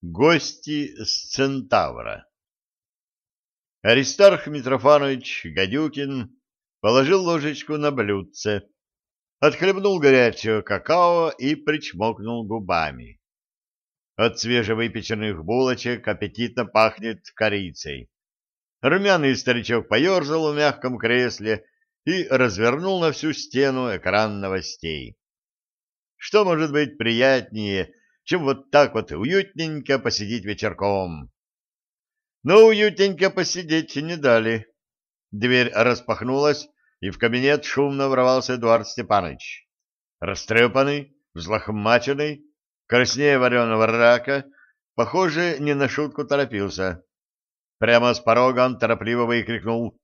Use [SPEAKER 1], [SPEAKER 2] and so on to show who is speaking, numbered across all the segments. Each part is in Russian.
[SPEAKER 1] Гости с Центавра Аристарх Митрофанович Гадюкин положил ложечку на блюдце, отхлебнул горячего какао и причмокнул губами. От свежевыпеченных булочек аппетитно пахнет корицей. Румяный старичок поерзал в мягком кресле и развернул на всю стену экран новостей. Что может быть приятнее, чем вот так вот уютненько посидеть вечерком? Но уютненько посидеть не дали. Дверь распахнулась, и в кабинет шумно ворвался Эдуард Степанович. Растрепанный, взлохмаченный, краснее вареного рака, похоже, не на шутку торопился. Прямо с порога он торопливо выкрикнул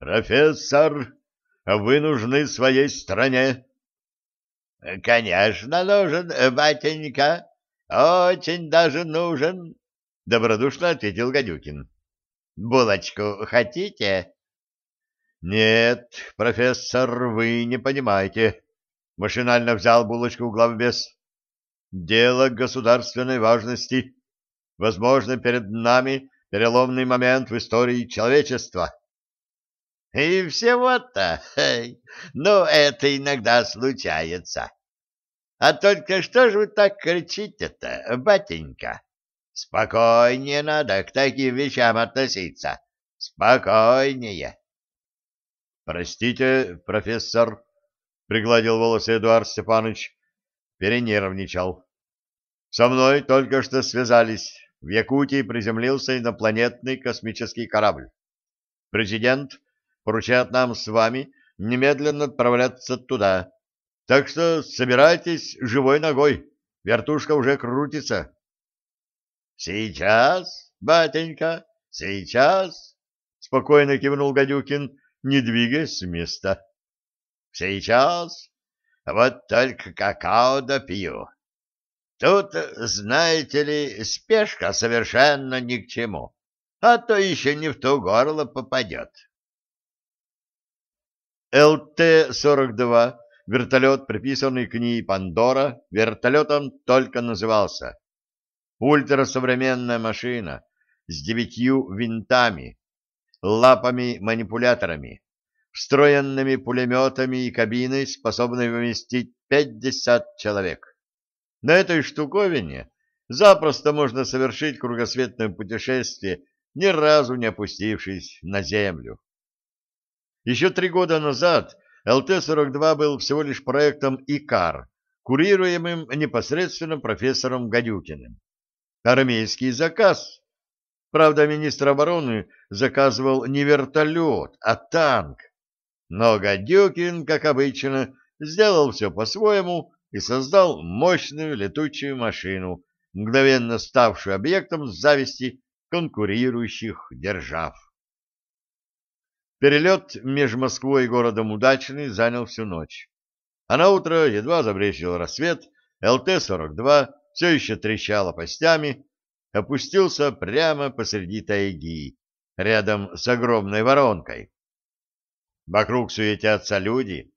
[SPEAKER 1] «Профессор, вы нужны своей стране!»
[SPEAKER 2] «Конечно нужен, батенька, очень даже нужен!» — добродушно ответил Гадюкин. «Булочку хотите?»
[SPEAKER 1] «Нет, профессор, вы не понимаете». Машинально взял булочку главбес. «Дело государственной важности. Возможно, перед нами переломный момент в истории человечества».
[SPEAKER 2] «И всего-то? Ну, это иногда случается. А только что же вы так кричите-то, батенька? Спокойнее надо к таким вещам относиться. Спокойнее».
[SPEAKER 1] Простите, профессор, пригладил волосы Эдуард Степанович, перенервничал. Со мной только что связались. В Якутии приземлился инопланетный космический корабль. Президент поручает нам с вами немедленно отправляться туда. Так что собирайтесь живой ногой. Вертушка уже крутится.
[SPEAKER 2] Сейчас, батенька, сейчас, спокойно кивнул Гадюкин не двигаясь с места. Сейчас вот только какао допью. Тут, знаете ли, спешка совершенно ни к чему, а то еще не в то горло попадет.
[SPEAKER 1] ЛТ-42, вертолет, приписанный к ней Пандора, вертолетом только назывался. Ультрасовременная машина с девятью винтами, лапами-манипуляторами, встроенными пулеметами и кабиной, способной вместить 50 человек. На этой штуковине запросто можно совершить кругосветное путешествие, ни разу не опустившись на Землю. Еще три года назад ЛТ-42 был всего лишь проектом ИКАР, курируемым непосредственно профессором Гадюкиным. Армейский заказ, Правда, министр обороны заказывал не вертолет, а танк. Но Гадюкин, как обычно, сделал все по-своему и создал мощную летучую машину, мгновенно ставшую объектом зависти конкурирующих держав. Перелет между Москвой и городом Удачный занял всю ночь. А на утро едва забрезжил рассвет, ЛТ-42 все еще трещала постями, опустился прямо посреди тайги, рядом с огромной воронкой. Вокруг суетятся люди.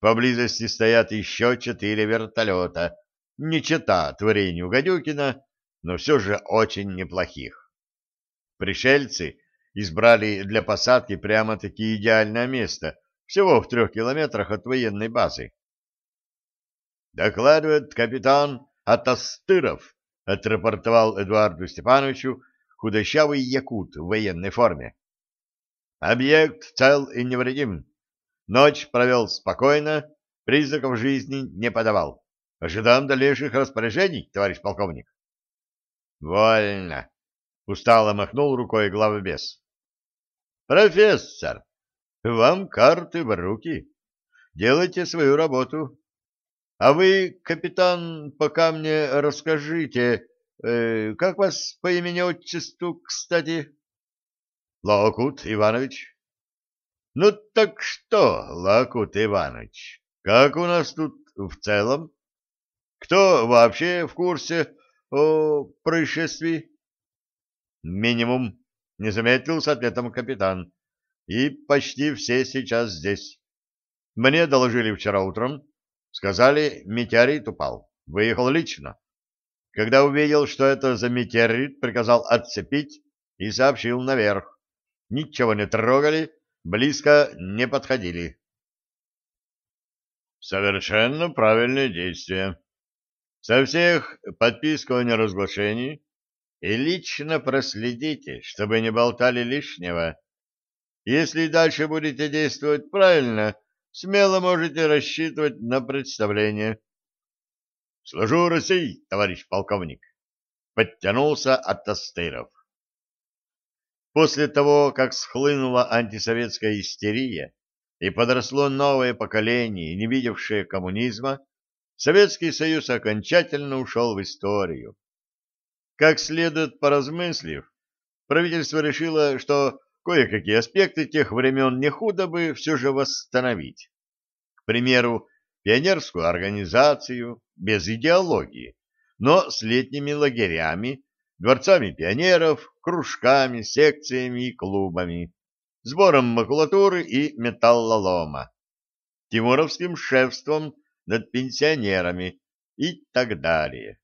[SPEAKER 1] Поблизости стоят еще четыре вертолета. Не чета творению Гадюкина, но все же очень неплохих. Пришельцы избрали для посадки прямо-таки идеальное место, всего в трех километрах от военной базы. Докладывает капитан Атастыров, отрапортовал Эдуарду Степановичу худощавый якут в военной форме. Объект цел и невредим. Ночь провел спокойно, признаков жизни не подавал. Ожидаем дальнейших распоряжений, товарищ полковник. Вольно. Устало махнул рукой главбес. Профессор, вам карты в руки. Делайте свою работу. А вы, капитан, пока мне расскажите, э, как вас по имени-отчеству, кстати? Лакут Иванович. Ну так что, Лакут Иванович, как у нас тут в целом? Кто вообще в курсе о происшествии? Минимум, не заметил с ответом капитан. И почти все сейчас здесь. Мне доложили вчера утром, Сказали, метеорит упал. Выехал лично. Когда увидел, что это за метеорит, приказал отцепить и сообщил наверх. Ничего не трогали, близко не подходили. Совершенно правильное действие. Со всех подписку о неразглашении и лично проследите, чтобы не болтали лишнего. Если дальше будете действовать правильно, смело можете рассчитывать на представление. — Служу России, товарищ полковник! — подтянулся от Тастыров. После того, как схлынула антисоветская истерия и подросло новое поколение, не видевшее коммунизма, Советский Союз окончательно ушел в историю. Как следует поразмыслив, правительство решило, что кое-какие аспекты тех времен не худо бы все же восстановить. К примеру, пионерскую организацию без идеологии, но с летними лагерями, дворцами пионеров, кружками, секциями и клубами, сбором макулатуры и металлолома, тимуровским шефством над пенсионерами и так далее.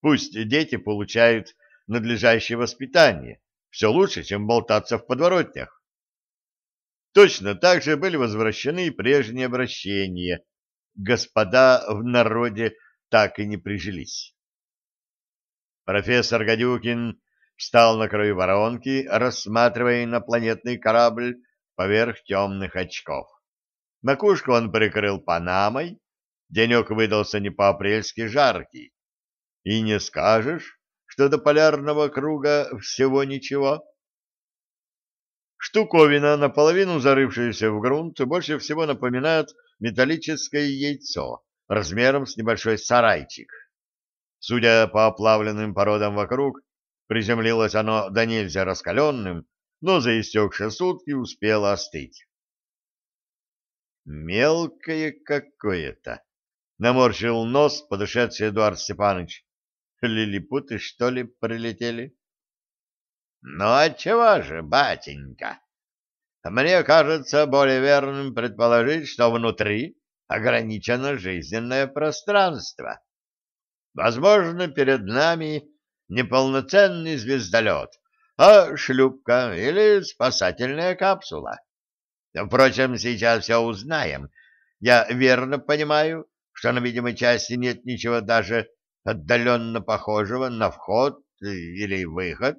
[SPEAKER 1] Пусть дети получают надлежащее воспитание, все лучше, чем болтаться в подворотнях. Точно так же были возвращены прежние обращения. Господа в народе так и не прижились. Профессор Гадюкин встал на краю воронки, рассматривая инопланетный корабль поверх темных очков. Макушку он прикрыл панамой, денек выдался не по-апрельски жаркий. И не скажешь, что до полярного круга всего ничего. Штуковина, наполовину зарывшаяся в грунт, больше всего напоминает металлическое яйцо размером с небольшой сарайчик. Судя по оплавленным породам вокруг, приземлилось оно до нельзя раскаленным, но за истекшие сутки успело остыть. «Мелкое какое-то!» — наморщил нос подошедший Эдуард Степанович. Лилипуты, что ли, прилетели? — Ну, отчего же, батенька? Мне кажется более верным предположить, что внутри ограничено жизненное пространство. Возможно, перед нами не полноценный звездолет, а шлюпка или спасательная капсула. Впрочем, сейчас все узнаем. Я верно понимаю, что на видимой части нет ничего даже отдаленно похожего на вход или выход?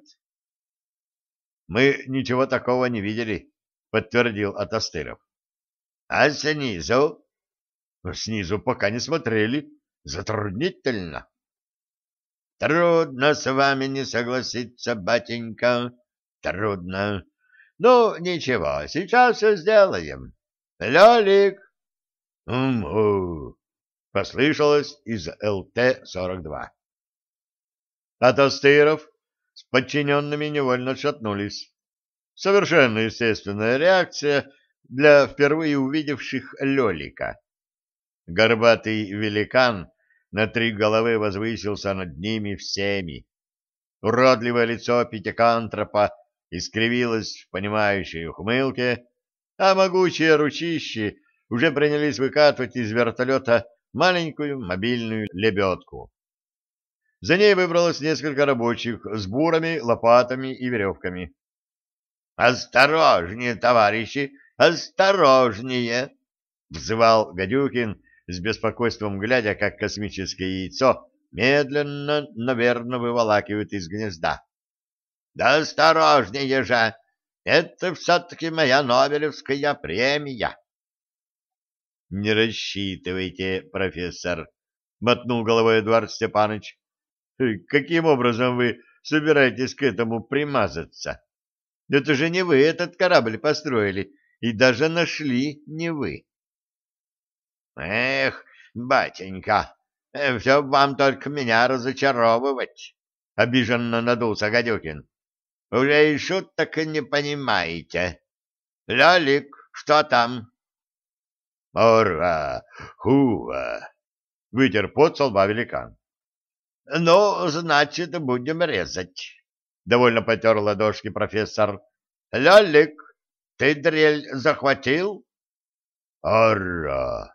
[SPEAKER 1] — Мы ничего такого не видели, — подтвердил Атастыров. — А снизу? — Снизу пока не смотрели. Затруднительно. — Трудно с вами не согласиться, батенька, трудно. Ну, ничего, сейчас все сделаем. Лёлик! — Угу! Послышалось из ЛТ-42. От Астыров с подчиненными невольно шатнулись. Совершенно естественная реакция для впервые увидевших Лёлика. Горбатый великан на три головы возвысился над ними всеми. Уродливое лицо пятикантропа искривилось в понимающей ухмылке, а могучие ручищи уже принялись выкатывать из вертолета маленькую мобильную лебедку. За ней выбралось несколько рабочих с бурами, лопатами и веревками. «Осторожнее, товарищи, осторожнее!» — взывал Гадюкин с беспокойством, глядя, как космическое яйцо медленно, наверное, выволакивают из гнезда. «Да осторожнее же! Это все-таки моя Нобелевская премия!» Не рассчитывайте, профессор, мотнул головой Эдуард Степанович. Каким образом вы собираетесь к этому примазаться? Это же не вы этот корабль построили и даже нашли не вы. Эх, батенька, э, все вам только меня разочаровывать, обиженно надулся Гадюкин. Уже и шуток не понимаете. Лялик, что там? «Ура! Хуа!» — вытер пот со лба великан. «Ну, значит, будем резать», — довольно потер ладошки профессор. «Лялик, ты дрель захватил?» «Ура!»